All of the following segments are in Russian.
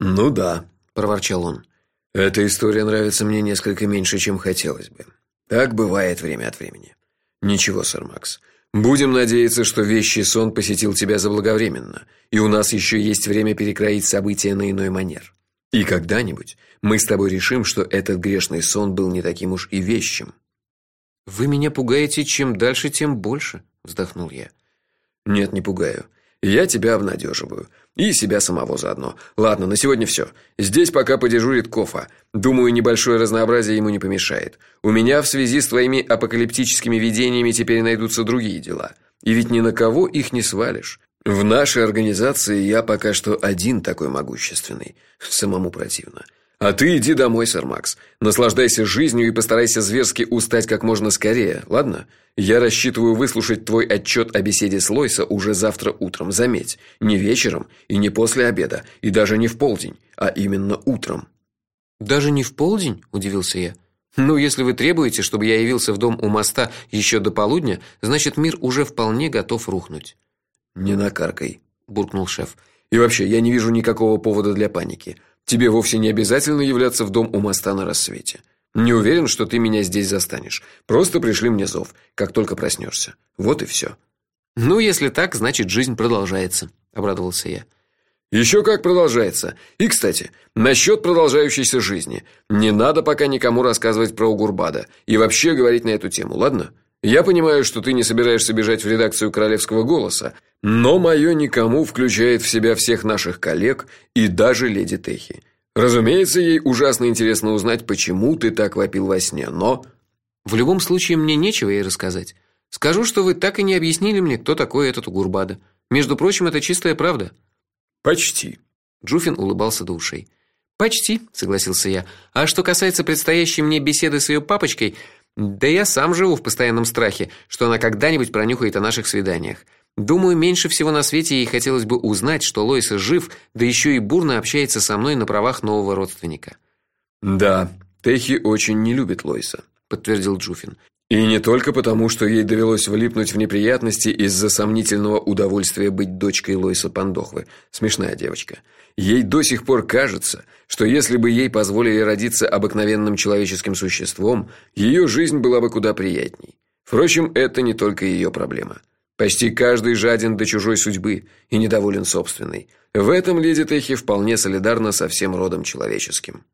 Ну да, проворчал он. Эта история нравится мне несколько меньше, чем хотелось бы. Так бывает время от времени. Ничего, сэр Макс. Будем надеяться, что вещий сон посетил тебя заблаговременно, и у нас еще есть время перекроить события на иной манер. И когда-нибудь мы с тобой решим, что этот грешный сон был не таким уж и вещим. Вы меня пугаете, чем дальше, тем больше, вздохнул я. Нет, не пугаю. Я тебя обнадеживаю. И себя самого заодно. Ладно, на сегодня все. Здесь пока подежурит Кофа. Думаю, небольшое разнообразие ему не помешает. У меня в связи с твоими апокалиптическими видениями теперь найдутся другие дела. И ведь ни на кого их не свалишь. В нашей организации я пока что один такой могущественный. Самому противно. А ты иди домой, сэр Макс. Наслаждайся жизнью и постарайся зверски устать как можно скорее, ладно? Я рассчитываю выслушать твой отчет о беседе с Лойса уже завтра утром, заметь. Не вечером и не после обеда, и даже не в полдень, а именно утром. Даже не в полдень, удивился я. Ну, если вы требуете, чтобы я явился в дом у моста еще до полудня, значит, мир уже вполне готов рухнуть. Не накаркай, буркнул шеф. И вообще, я не вижу никакого повода для паники. Тебе вовсе не обязательно являться в дом у моста на рассвете. Не уверен, что ты меня здесь застанешь. Просто пришли мне зов, как только проснешься. Вот и все. Ну, если так, значит, жизнь продолжается, обрадовался я. Еще как продолжается. И, кстати, насчет продолжающейся жизни. Не надо пока никому рассказывать про Угурбада и вообще говорить на эту тему, ладно? Я понимаю, что ты не собираешься бежать в редакцию Королевского голоса, но мое никому включает в себя всех наших коллег и даже леди Техи. Разумеется, ей ужасно интересно узнать, почему ты так вопил во сне, но в любом случае мне нечего ей рассказать. Скажу, что вы так и не объяснили мне, кто такой этот Угурбада. Между прочим, это чистая правда. Почти. Джуфин улыбался до ушей. Почти, согласился я. А что касается предстоящей мне беседы с ее папочкой, да я сам живу в постоянном страхе, что она когда-нибудь пронюхает о наших свиданиях. Думаю, меньше всего на свете ей хотелось бы узнать, что Лоис жив, да еще и бурно общается со мной на правах нового родственника. Да, Техи очень не любит Лоиса, подтвердил Джуфин. И не только потому, что ей довелось влипнуть в неприятности из-за сомнительного удовольствия быть дочкой Лоиса Пандохвы. Смешная девочка. Ей до сих пор кажется, что если бы ей позволили родиться обыкновенным человеческим существом, ее жизнь была бы куда приятней. Впрочем, это не только ее проблема. Почти каждый жаден до чужой судьбы и недоволен собственной. В этом леди Техи вполне солидарна со всем родом человеческим.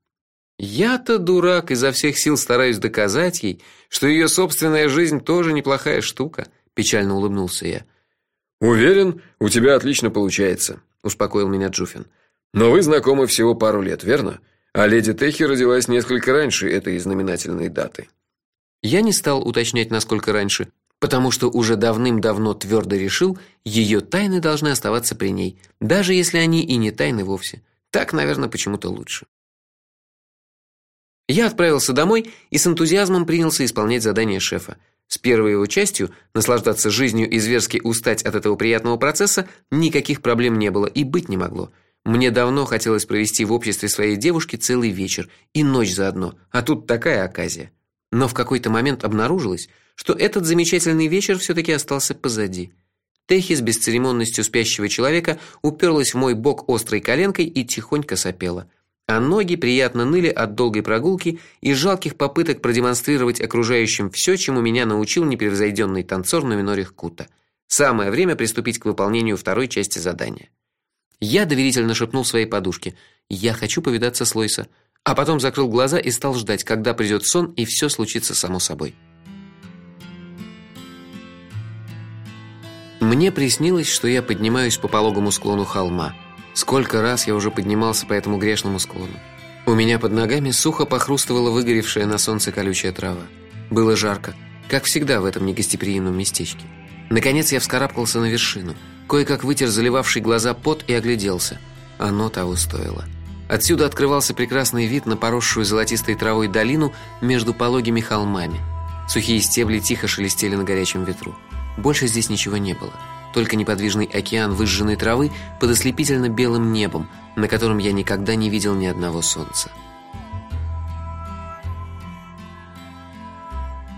Я-то дурак, изо всех сил стараюсь доказать ей, что ее собственная жизнь тоже неплохая штука, печально улыбнулся я. Уверен, у тебя отлично получается, успокоил меня Джуфин. Но вы знакомы всего пару лет, верно? А леди Техи родилась несколько раньше этой знаменательной даты. Я не стал уточнять, насколько раньше, потому что уже давным-давно твердо решил, ее тайны должны оставаться при ней, даже если они и не тайны вовсе. Так, наверное, почему-то лучше. Я отправился домой и с энтузиазмом принялся исполнять задание шефа. С первой его частью наслаждаться жизнью и зверски устать от этого приятного процесса никаких проблем не было и быть не могло. Мне давно хотелось провести в обществе своей девушки целый вечер и ночь заодно, а тут такая оказия. Но в какой-то момент обнаружилось, что этот замечательный вечер все таки остался позади. Техи с бесцеремонностью спящего человека уперлась в мой бок острой коленкой и тихонько сопела. А ноги приятно ныли от долгой прогулки и жалких попыток продемонстрировать окружающим все, чему меня научил непревзойденный танцор на миноре Кута. Самое время приступить к выполнению второй части задания. Я доверительно шепнул своей подушке: "Я хочу повидаться с Лойса", а потом закрыл глаза и стал ждать, когда придет сон и все случится само собой. Мне приснилось, что я поднимаюсь по пологому склону холма. Сколько раз я уже поднимался по этому грешному склону. У меня под ногами сухо похрустывала выгоревшая на солнце колючая трава. Было жарко, как всегда в этом негостеприимном местечке. Наконец я вскарабкался на вершину. Кое-как вытер заливавший глаза пот и огляделся. Оно того стоило. Отсюда открывался прекрасный вид на поросшую золотистой травой долину между пологими холмами. Сухие стебли тихо шелестели на горячем ветру. Больше здесь ничего не было. Только неподвижный океан выжженной травы под ослепительно белым небом, на котором я никогда не видел ни одного солнца.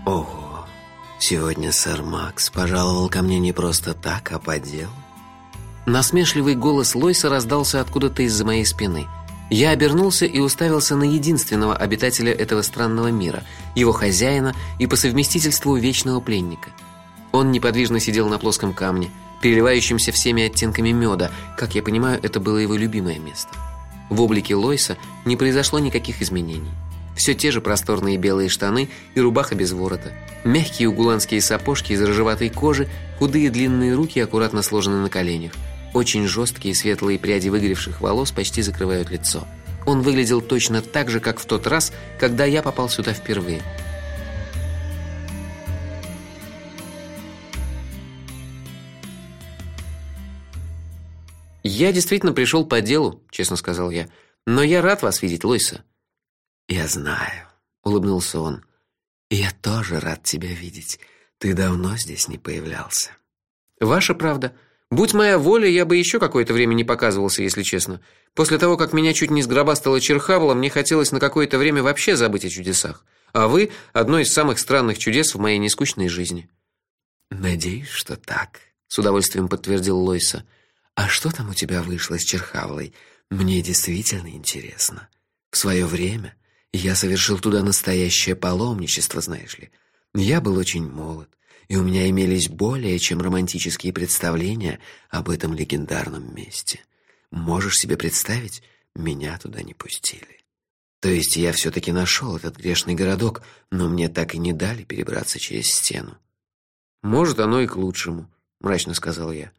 Ого. Сегодня сэр Макс пожаловал ко мне не просто так, а по делу. Насмешливый голос Лойса раздался откуда-то из-за моей спины. Я обернулся и уставился на единственного обитателя этого странного мира, его хозяина и по совместительству вечного пленника. Он неподвижно сидел на плоском камне, переливающемся всеми оттенками меда. Как я понимаю, это было его любимое место. В облике Лойса не произошло никаких изменений. Все те же просторные белые штаны и рубаха без ворота, мягкие угуланские сапожки из рыжеватой кожи, худые длинные руки аккуратно сложены на коленях. Очень жесткие светлые пряди выгоревших волос почти закрывают лицо. Он выглядел точно так же, как в тот раз, когда я попал сюда впервые. Я действительно пришел по делу, честно сказал я. Но я рад вас видеть, Лойса. Я знаю, улыбнулся он. Я тоже рад тебя видеть. Ты давно здесь не появлялся. Ваша правда. Будь моя воля, я бы еще какое-то время не показывался, если честно. После того, как меня чуть не сгробастало черхавла, мне хотелось на какое-то время вообще забыть о чудесах. А вы одно из самых странных чудес в моей нескучной жизни. Надеюсь, что так, с удовольствием подтвердил Лойса. А что там у тебя вышло с черхавлой? Мне действительно интересно. В свое время я совершил туда настоящее паломничество, знаешь ли. Я был очень молод и у меня имелись более чем романтические представления об этом легендарном месте. Можешь себе представить, меня туда не пустили. То есть я все таки нашел этот грешный городок, но мне так и не дали перебраться через стену. Может, оно и к лучшему, мрачно сказал я.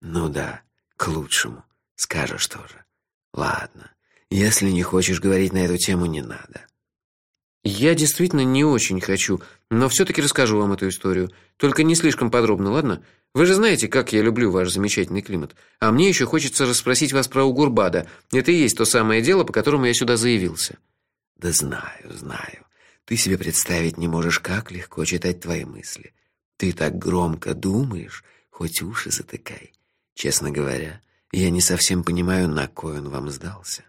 Ну да, к лучшему, скажешь тоже. Ладно, если не хочешь говорить на эту тему, не надо. Я действительно не очень хочу, но все таки расскажу вам эту историю, только не слишком подробно, ладно? Вы же знаете, как я люблю ваш замечательный климат. А мне еще хочется расспросить вас про Угурбада. Это и есть то самое дело, по которому я сюда заявился. Да знаю, знаю. Ты себе представить не можешь, как легко читать твои мысли. Ты так громко думаешь, хоть уши затыкай. Честно говоря, я не совсем понимаю, на кой он вам сдался.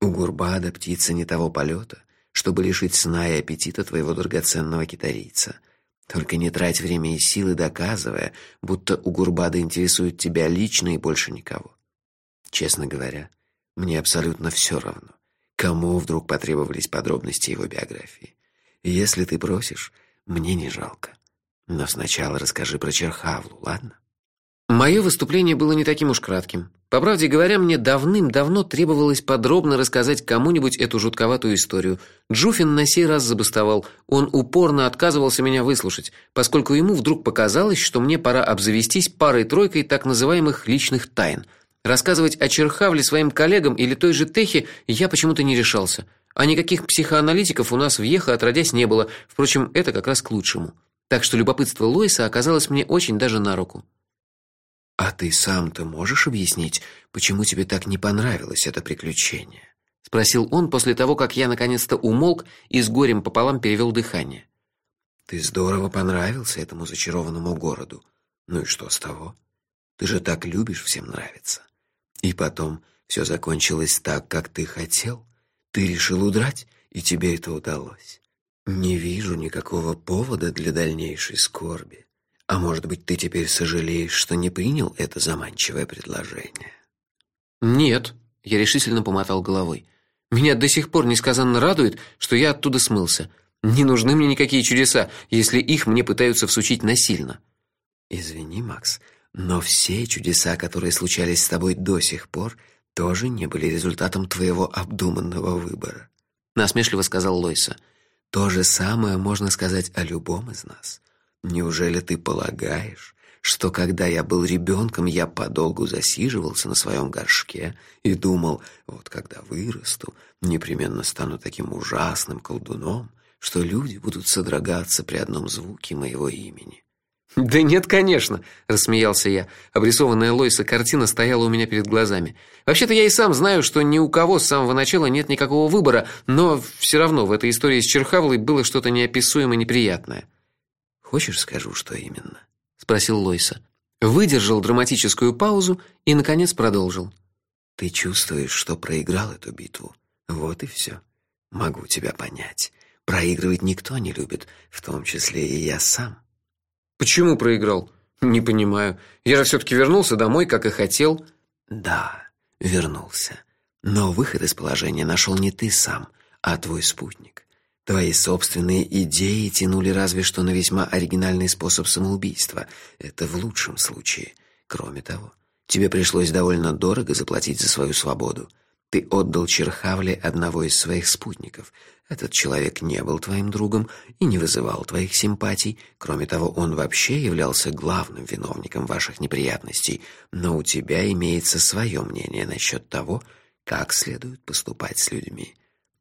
Угурбада птица не того полета чтобы лишить сна и аппетита твоего драгоценного китарийца. Только не трать время и силы, доказывая, будто у Гурбада интересует тебя лично и больше никого. Честно говоря, мне абсолютно все равно, кому вдруг потребовались подробности его биографии. если ты просишь, мне не жалко. Но сначала расскажи про Черхавлу, ладно? Мое выступление было не таким уж кратким. По правде говоря, мне давным-давно требовалось подробно рассказать кому-нибудь эту жутковатую историю. Джуфин на сей раз забастовал. Он упорно отказывался меня выслушать, поскольку ему вдруг показалось, что мне пора обзавестись парой-тройкой так называемых личных тайн. Рассказывать о Черхавле своим коллегам или той же Техе я почему-то не решался. А никаких психоаналитиков у нас в Ехо отродясь не было. Впрочем, это как раз к лучшему. Так что любопытство Лойса оказалось мне очень даже на руку. А ты сам-то можешь объяснить, почему тебе так не понравилось это приключение? спросил он после того, как я наконец-то умолк и с горем пополам перевел дыхание. Ты здорово понравился этому зачарованному городу. Ну и что с того? Ты же так любишь всем нравиться. И потом все закончилось так, как ты хотел. Ты решил удрать, и тебе это удалось. Не вижу никакого повода для дальнейшей скорби. А может быть, ты теперь сожалеешь, что не принял это заманчивое предложение? Нет, я решительно помотал головой. Меня до сих пор несказанно радует, что я оттуда смылся. Не нужны мне никакие чудеса, если их мне пытаются всучить насильно. Извини, Макс, но все чудеса, которые случались с тобой до сих пор, тоже не были результатом твоего обдуманного выбора, насмешливо сказал Лойса. То же самое можно сказать о любом из нас. Неужели ты полагаешь, что когда я был ребенком, я подолгу засиживался на своем горшке и думал, вот когда вырасту, непременно стану таким ужасным колдуном, что люди будут содрогаться при одном звуке моего имени? Да нет, конечно, рассмеялся я. Обрисованная Лойса картина стояла у меня перед глазами. Вообще-то я и сам знаю, что ни у кого с самого начала нет никакого выбора, но все равно в этой истории с Черхавлой было что-то неописуемо неприятное. Хочешь, скажу, что именно? спросил Лойса. Выдержал драматическую паузу и наконец продолжил. Ты чувствуешь, что проиграл эту битву. Вот и все. Могу тебя понять. Проигрывать никто не любит, в том числе и я сам. Почему проиграл? Не понимаю. Я же все таки вернулся домой, как и хотел. Да, вернулся. Но выход из положения нашел не ты сам, а твой спутник. Твои собственные идеи тянули разве что на весьма оригинальный способ самоубийства. Это в лучшем случае. Кроме того, тебе пришлось довольно дорого заплатить за свою свободу. Ты отдал Черхавле одного из своих спутников. Этот человек не был твоим другом и не вызывал твоих симпатий. Кроме того, он вообще являлся главным виновником ваших неприятностей. Но у тебя имеется свое мнение насчет того, как следует поступать с людьми.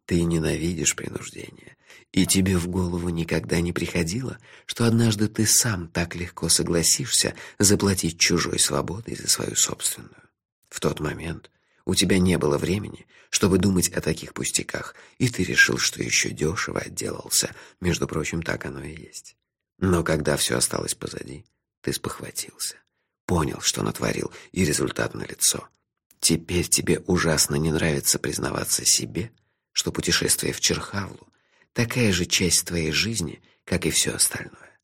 Ты ненавидишь принуждение, и тебе в голову никогда не приходило, что однажды ты сам так легко согласишься заплатить чужой свободой за свою собственную. В тот момент у тебя не было времени, чтобы думать о таких пустяках, и ты решил, что еще дешево отделался. Между прочим, так оно и есть. Но когда все осталось позади, ты спохватился, понял, что натворил, и результат налицо. Теперь тебе ужасно не нравится признаваться себе — что путешествие в Черхавлу такая же часть твоей жизни, как и все остальное.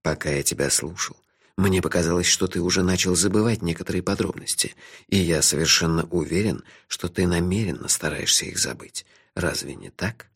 Пока я тебя слушал, мне показалось, что ты уже начал забывать некоторые подробности, и я совершенно уверен, что ты намеренно стараешься их забыть. Разве не так?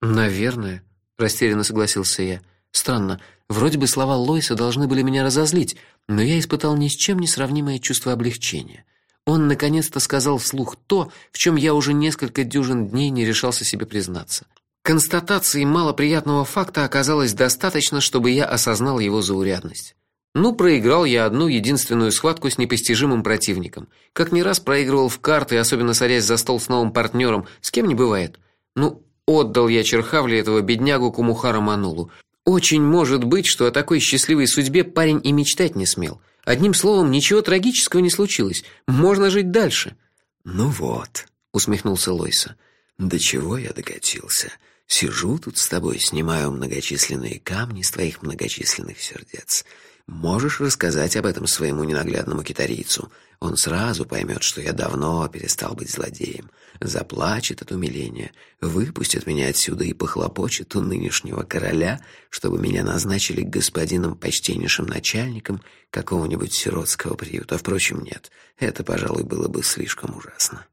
Наверное, растерянно согласился я. Странно, вроде бы слова Лойса должны были меня разозлить, но я испытал ни с чем не сравнимое чувство облегчения. Он наконец-то сказал вслух то, в чем я уже несколько дюжин дней не решался себе признаться. Констатации малоприятного факта оказалось достаточно, чтобы я осознал его заурядность. Ну, проиграл я одну единственную схватку с непостижимым противником. Как не раз проигрывал в карты, особенно садясь за стол с новым партнером, с кем не бывает. Ну, отдал я Черхавле этого беднягу Кумухара Манулу. Очень может быть, что о такой счастливой судьбе парень и мечтать не смел. Одним словом, ничего трагического не случилось. Можно жить дальше. Ну вот, усмехнулся Лойса. До чего я докатился? Сижу тут с тобой, снимаю многочисленные камни с твоих многочисленных сердец. Можешь рассказать об этом своему ненаглядному китарийцу. Он сразу поймет, что я давно перестал быть злодеем, заплачет от умиления, выпустит меня отсюда и похлопочет у нынешнего короля, чтобы меня назначили господином почтеннейшим начальником какого-нибудь сиротского приюта. Впрочем, нет, это, пожалуй, было бы слишком ужасно.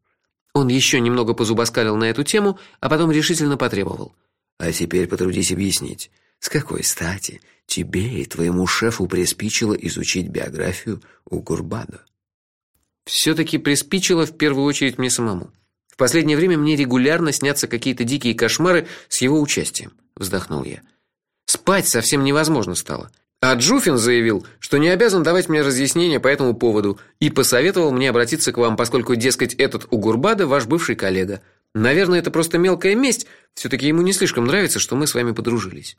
Он еще немного позубоскалил на эту тему, а потом решительно потребовал: "А теперь потрудись объяснить, с какой стати тебе и твоему шефу приспичило изучить биографию у Гурбада?" все таки приспичило в первую очередь мне самому. В последнее время мне регулярно снятся какие-то дикие кошмары с его участием, вздохнул я. Спать совсем невозможно стало. А Джуфин заявил, что не обязан давать мне разъяснения по этому поводу и посоветовал мне обратиться к вам, поскольку, дескать, этот Угурбада ваш бывший коллега. Наверное, это просто мелкая месть, все таки ему не слишком нравится, что мы с вами подружились.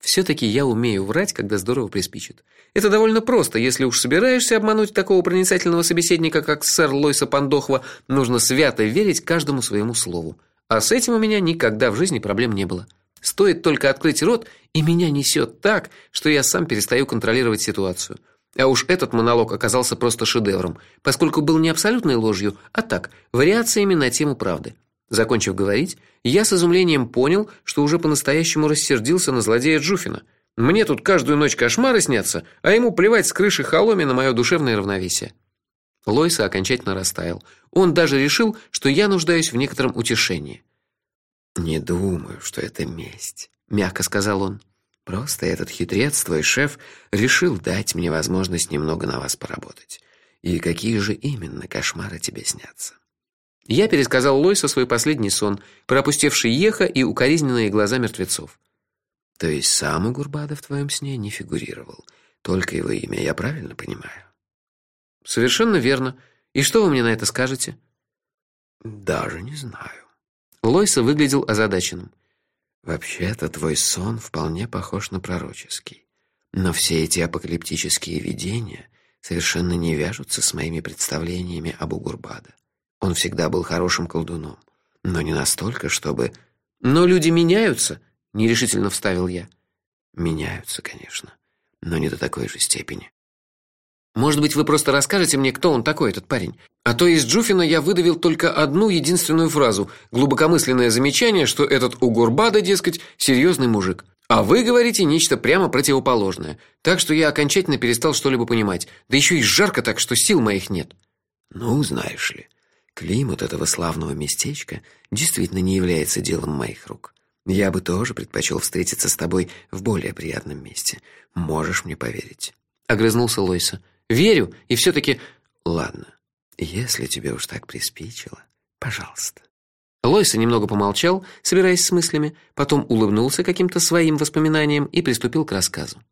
Все таки я умею врать, когда здорово приспичит. Это довольно просто, если уж собираешься обмануть такого проницательного собеседника, как сэр Лойса Пандохва, нужно свято верить каждому своему слову. А с этим у меня никогда в жизни проблем не было. Стоит только открыть рот, и меня несет так, что я сам перестаю контролировать ситуацию. А уж этот монолог оказался просто шедевром, поскольку был не абсолютной ложью, а так, вариациями на тему правды. Закончив говорить, я с изумлением понял, что уже по-настоящему рассердился на злодея Джуфина. Мне тут каждую ночь кошмары снятся, а ему плевать с крыши холоме на мое душевное равновесие. Лойса окончательно растаял. Он даже решил, что я нуждаюсь в некотором утешении. Не думаю, что это месть, мягко сказал он. Просто этот хитрец, твой шеф, решил дать мне возможность немного на вас поработать. И какие же именно кошмары тебе снятся? Я пересказал Лойсу свой последний сон, про опустевший Еха и укоризненные глаза мертвецов. То есть сам Угурбада в твоем сне не фигурировал, только его имя, я правильно понимаю? Совершенно верно. И что вы мне на это скажете? Даже не знаю. Лойса выглядел озадаченным. Вообще-то твой сон вполне похож на пророческий. Но все эти апокалиптические видения совершенно не вяжутся с моими представлениями об Угурбада. Он всегда был хорошим колдуном, но не настолько, чтобы Но люди меняются, нерешительно вставил я. Меняются, конечно, но не до такой же степени. Может быть, вы просто расскажете мне, кто он такой этот парень? А то из Джуфина я выдавил только одну единственную фразу, глубокомысленное замечание, что этот Угурбада, дескать, серьезный мужик. А вы говорите нечто прямо противоположное. Так что я окончательно перестал что-либо понимать. Да еще и жарко так, что сил моих нет. Ну, знаешь ли, Климат этого славного местечка действительно не является делом моих рук. Я бы тоже предпочел встретиться с тобой в более приятном месте. Можешь мне поверить?» Огрызнулся Лойса. «Верю, и все-таки...» «Ладно, если тебе уж так приспичило, пожалуйста». Лойса немного помолчал, собираясь с мыслями, потом улыбнулся каким-то своим воспоминаниям и приступил к рассказу.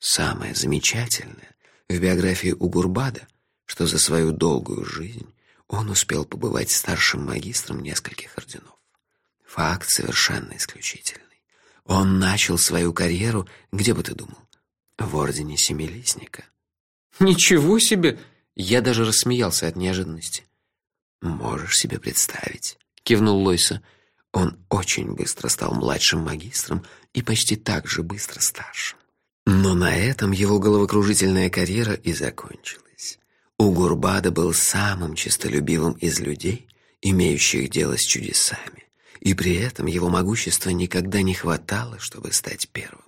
«Самое замечательное в биографии Угурбада, что за свою долгую жизнь он успел побывать старшим магистром нескольких орденов. Факт совершенно исключительный. Он начал свою карьеру, где бы ты думал? В ордене Семилистника. Ничего себе! Я даже рассмеялся от неожиданности. Можешь себе представить, кивнул Лойса. Он очень быстро стал младшим магистром и почти так же быстро старшим. Но на этом его головокружительная карьера и закончилась. Угурбада был самым честолюбивым из людей, имеющих дело с чудесами и при этом его могущества никогда не хватало, чтобы стать первым.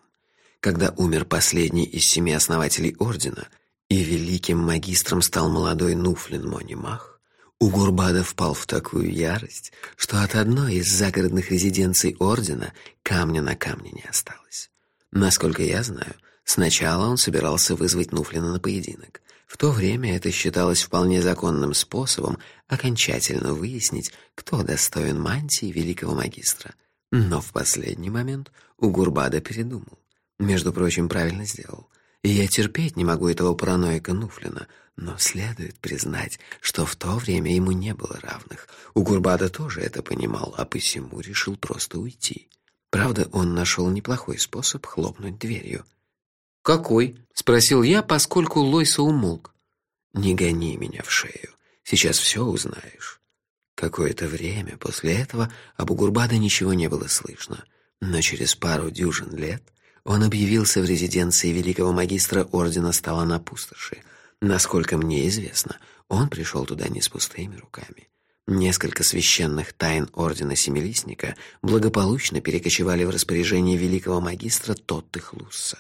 Когда умер последний из семи основателей ордена, и великим магистром стал молодой Нуфлин Монимах, Угурбада впал в такую ярость, что от одной из загородных резиденций ордена камня на камне не осталось. Насколько я знаю, сначала он собирался вызвать Нуфлина на поединок, в то время это считалось вполне законным способом окончательно выяснить, кто достоин мантии великого магистра. Но в последний момент Угурбада передумал. Между прочим, правильно сделал. И я терпеть не могу этого параноика Нуфлина, но следует признать, что в то время ему не было равных. Угурбада тоже это понимал, а посему решил просто уйти. Правда, он нашел неплохой способ хлопнуть дверью — «Какой?» — спросил я, поскольку Лойса умолк. «Не гони меня в шею. Сейчас все узнаешь». Какое-то время после этого об Угурбада ничего не было слышно, но через пару дюжин лет он объявился в резиденции великого магистра ордена Стала на пустоши. Насколько мне известно, он пришел туда не с пустыми руками. Несколько священных тайн ордена Семилистника благополучно перекочевали в распоряжение великого магистра Тотты Хлусса.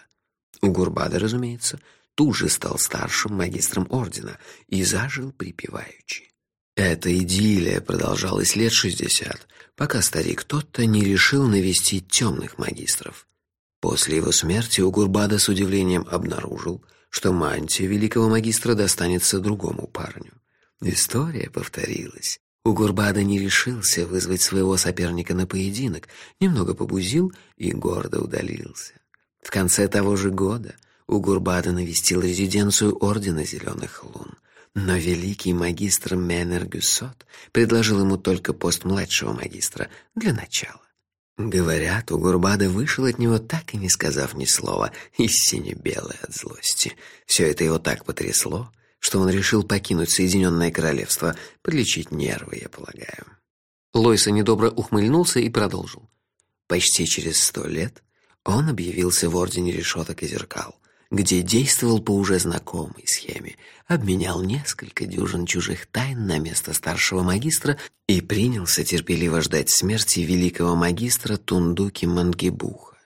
Гурбада, разумеется, тут же стал старшим магистром ордена и зажил припеваючи. Эта идиллия продолжалась лет шестьдесят, пока старик тот-то не решил навестить темных магистров. После его смерти у Гурбада с удивлением обнаружил, что мантия великого магистра достанется другому парню. История повторилась. У Гурбада не решился вызвать своего соперника на поединок, немного побузил и гордо удалился. В конце того же года Угурбада навестил резиденцию Ордена Зеленых Лун, но великий магистр Менер Гюссот предложил ему только пост младшего магистра для начала. Говорят, Угурбада вышел от него, так и не сказав ни слова, и сине-белый от злости. Все это его так потрясло, что он решил покинуть Соединенное Королевство, подлечить нервы, я полагаю. Лойса недобро ухмыльнулся и продолжил. Почти через сто лет он объявился в Ордене Решеток и Зеркал, где действовал по уже знакомой схеме, обменял несколько дюжин чужих тайн на место старшего магистра и принялся терпеливо ждать смерти великого магистра Тундуки Мангибуха.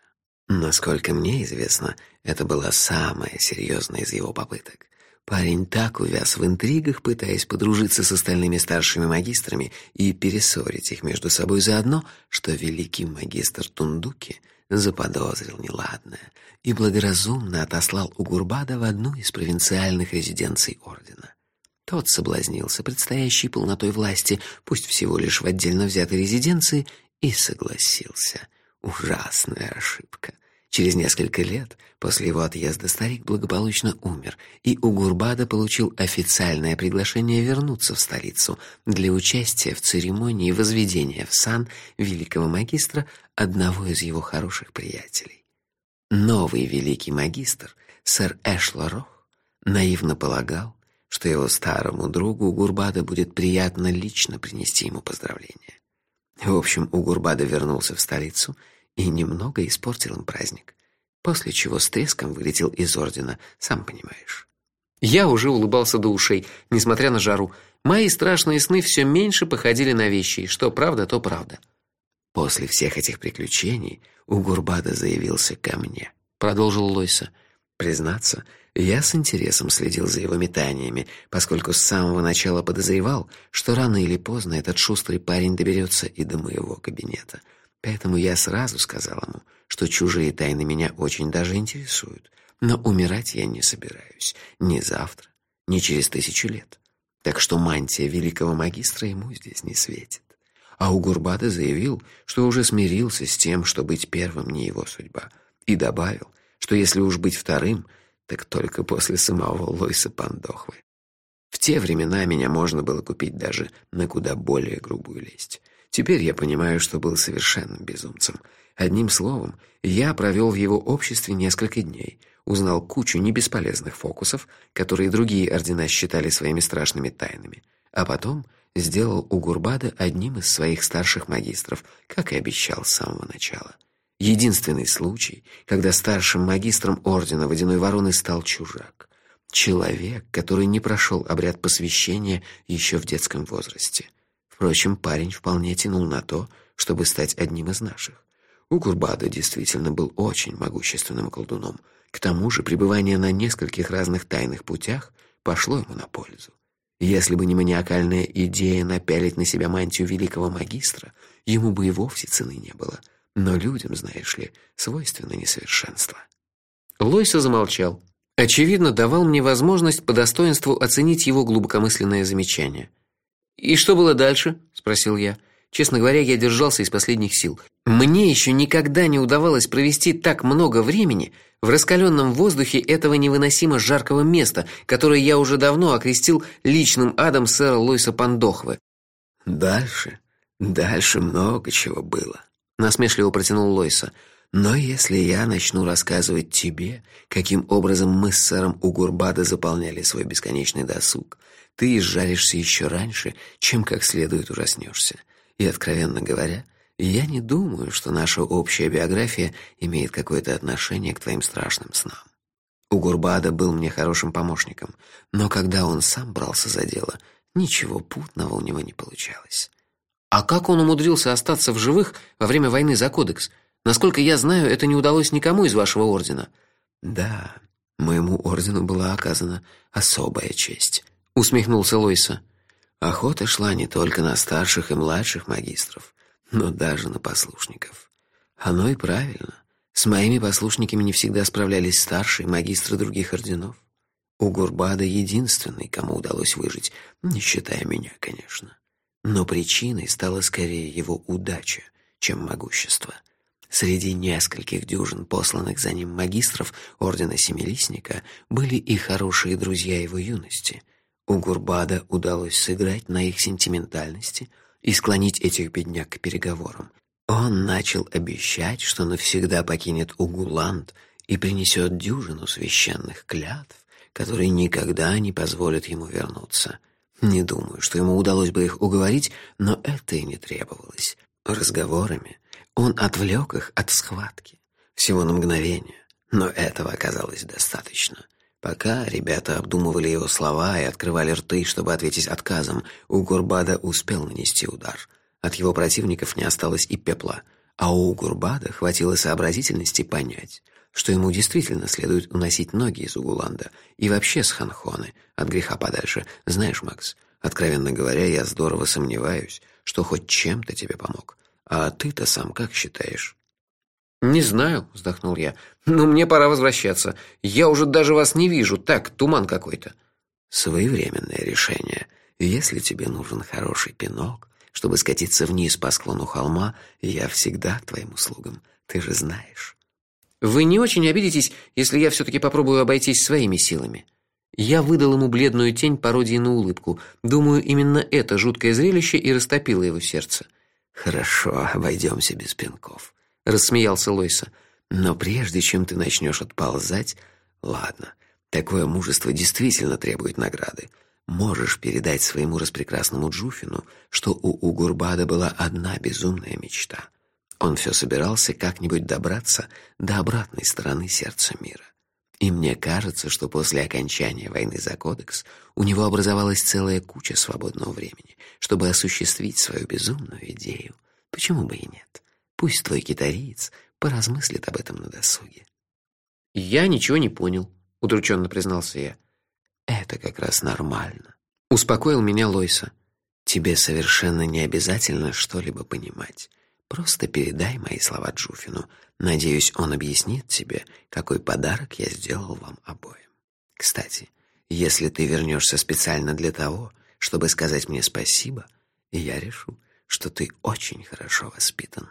Насколько мне известно, это была самая серьезная из его попыток. Парень так увяз в интригах, пытаясь подружиться с остальными старшими магистрами и перессорить их между собой заодно, что великий магистр Тундуки — заподозрил неладное и благоразумно отослал Угурбада в одну из провинциальных резиденций ордена. Тот соблазнился предстоящей полнотой власти, пусть всего лишь в отдельно взятой резиденции, и согласился. Ужасная ошибка. Через несколько лет после его отъезда старик благополучно умер, и Угурбада получил официальное приглашение вернуться в столицу для участия в церемонии возведения в сан великого магистра одного из его хороших приятелей. Новый великий магистр, сэр Эшло Рох, наивно полагал, что его старому другу Угурбада будет приятно лично принести ему поздравления. В общем, Угурбада вернулся в столицу — и немного испортил им праздник, после чего с треском вылетел из ордена, сам понимаешь. Я уже улыбался до ушей, несмотря на жару. Мои страшные сны все меньше походили на вещи, и что правда, то правда. После всех этих приключений у Гурбада заявился ко мне, продолжил Лойса. Признаться, Я с интересом следил за его метаниями, поскольку с самого начала подозревал, что рано или поздно этот шустрый парень доберется и до моего кабинета. Поэтому я сразу сказал ему, что чужие тайны меня очень даже интересуют, но умирать я не собираюсь ни завтра, ни через тысячу лет. Так что мантия великого магистра ему здесь не светит. А Угурбада заявил, что уже смирился с тем, что быть первым не его судьба, и добавил, что если уж быть вторым, так только после самого Лойса Пандохвы. В те времена меня можно было купить даже на куда более грубую лесть. Теперь я понимаю, что был совершенным безумцем. Одним словом, я провел в его обществе несколько дней, узнал кучу небесполезных фокусов, которые другие ордена считали своими страшными тайнами, а потом сделал у Гурбада одним из своих старших магистров, как и обещал с самого начала. Единственный случай, когда старшим магистром ордена Водяной Вороны стал чужак. Человек, который не прошел обряд посвящения еще в детском возрасте. Впрочем, парень вполне тянул на то, чтобы стать одним из наших. У Гурбада действительно был очень могущественным колдуном. К тому же пребывание на нескольких разных тайных путях пошло ему на пользу. Если бы не маниакальная идея напялить на себя мантию великого магистра, ему бы и вовсе цены не было — но людям, знаешь ли, свойственно несовершенство. Лойса замолчал. Очевидно, давал мне возможность по достоинству оценить его глубокомысленное замечание. «И что было дальше?» – спросил я. Честно говоря, я держался из последних сил. Мне еще никогда не удавалось провести так много времени в раскаленном воздухе этого невыносимо жаркого места, которое я уже давно окрестил личным адом сэра Лойса Пандохвы. Дальше, дальше много чего было насмешливо протянул Лойса. Но если я начну рассказывать тебе, каким образом мы с сэром Угурбада заполняли свой бесконечный досуг, ты изжаришься еще раньше, чем как следует ужаснешься. И откровенно говоря, я не думаю, что наша общая биография имеет какое-то отношение к твоим страшным снам. Угурбада был мне хорошим помощником, но когда он сам брался за дело, ничего путного у него не получалось. А как он умудрился остаться в живых во время войны за кодекс? Насколько я знаю, это не удалось никому из вашего ордена. Да, моему ордену была оказана особая честь, усмехнулся Лойса. Охота шла не только на старших и младших магистров, но даже на послушников. Оно и правильно. С моими послушниками не всегда справлялись старшие магистры других орденов. У Гурбада единственный, кому удалось выжить, не считая меня, конечно. Но причиной стала скорее его удача, чем могущество. Среди нескольких дюжин посланных за ним магистров ордена Семилистника были и хорошие друзья его юности. У Гурбада удалось сыграть на их сентиментальности и склонить этих бедняк к переговорам. Он начал обещать, что навсегда покинет Угуланд и принесет дюжину священных клятв, которые никогда не позволят ему вернуться — не думаю, что ему удалось бы их уговорить, но это и не требовалось. Разговорами он отвлек их от схватки. Всего на мгновение, но этого оказалось достаточно. Пока ребята обдумывали его слова и открывали рты, чтобы ответить отказом, у Гурбада успел нанести удар. От его противников не осталось и пепла, а у Гурбада хватило сообразительности понять, что ему действительно следует уносить ноги из Угуланда и вообще с Ханхоны, от греха подальше. Знаешь, Макс, откровенно говоря, я здорово сомневаюсь, что хоть чем-то тебе помог. А ты-то сам как считаешь? Не знаю, вздохнул я. Но мне пора возвращаться. Я уже даже вас не вижу, так туман какой-то. Своевременное решение. Если тебе нужен хороший пинок, чтобы скатиться вниз по склону холма, я всегда к твоим услугам. Ты же знаешь. Вы не очень обидитесь, если я все таки попробую обойтись своими силами. Я выдал ему бледную тень пародии на улыбку. Думаю, именно это жуткое зрелище и растопило его сердце. Хорошо, обойдемся без пинков, рассмеялся Лойса. Но прежде чем ты начнешь отползать, ладно. Такое мужество действительно требует награды. Можешь передать своему распрекрасному Джуфину, что у Угурбада была одна безумная мечта. Он все собирался как-нибудь добраться до обратной стороны сердца мира. И мне кажется, что после окончания войны за кодекс у него образовалась целая куча свободного времени, чтобы осуществить свою безумную идею. Почему бы и нет? Пусть твой китариец поразмыслит об этом на досуге. Я ничего не понял. удрученно признался я. Это как раз нормально. Успокоил меня Лойса. Тебе совершенно не обязательно что-либо понимать. Просто передай мои слова Джуфину. Надеюсь, он объяснит тебе, какой подарок я сделал вам обоим. Кстати, если ты вернешься специально для того, чтобы сказать мне спасибо, я решу, что ты очень хорошо воспитан.